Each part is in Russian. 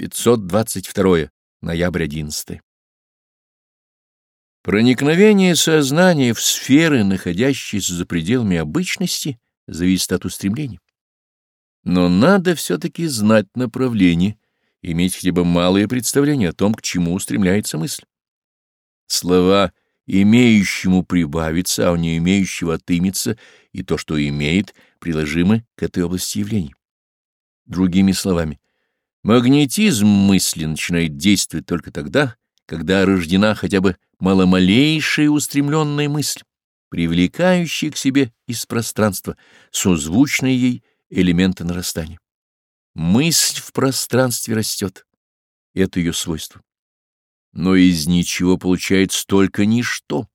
522 ноябрь 11. Проникновение сознания в сферы, находящиеся за пределами обычности, зависит от устремлений. Но надо все-таки знать направление, иметь хотя бы малое представление о том, к чему устремляется мысль. Слова «имеющему прибавиться, а у не имеющего «отымется» и то, что имеет, приложимы к этой области явлений. Другими словами — Магнетизм мысли начинает действовать только тогда, когда рождена хотя бы маломалейшая устремленная мысль, привлекающая к себе из пространства созвучные ей элементы нарастания. Мысль в пространстве растет. Это ее свойство. Но из ничего получается только ничто.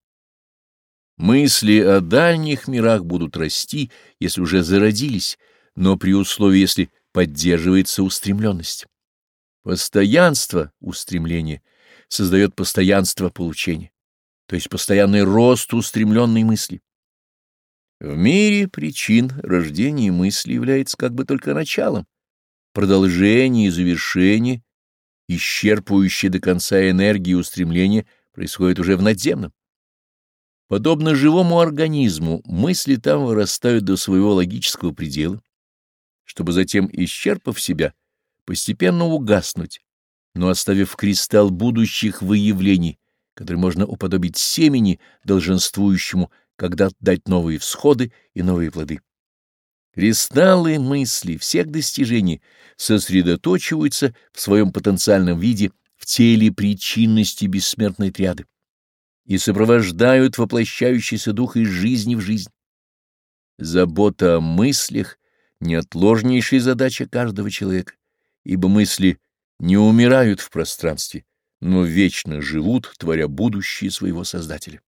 Мысли о дальних мирах будут расти, если уже зародились, но при условии, если поддерживается устремленность. Постоянство устремления создает постоянство получения, то есть постоянный рост устремленной мысли. В мире причин рождения мысли является как бы только началом, продолжение и завершение, исчерпывающее до конца энергии устремления происходит уже в надземном. Подобно живому организму, мысли там вырастают до своего логического предела, чтобы затем, исчерпав себя, постепенно угаснуть, но оставив кристалл будущих выявлений, который можно уподобить семени, долженствующему когда дать новые всходы и новые плоды. Кристаллы мысли всех достижений сосредоточиваются в своем потенциальном виде в теле причинности бессмертной триады и сопровождают воплощающийся дух из жизни в жизнь. Забота о мыслях неотложнейшей задача каждого человека, ибо мысли не умирают в пространстве, но вечно живут, творя будущее своего Создателя.